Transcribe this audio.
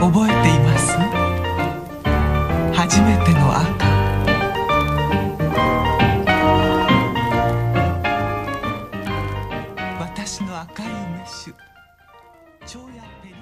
覚えています？初めての赤。私の赤い梅酒蝶やペリー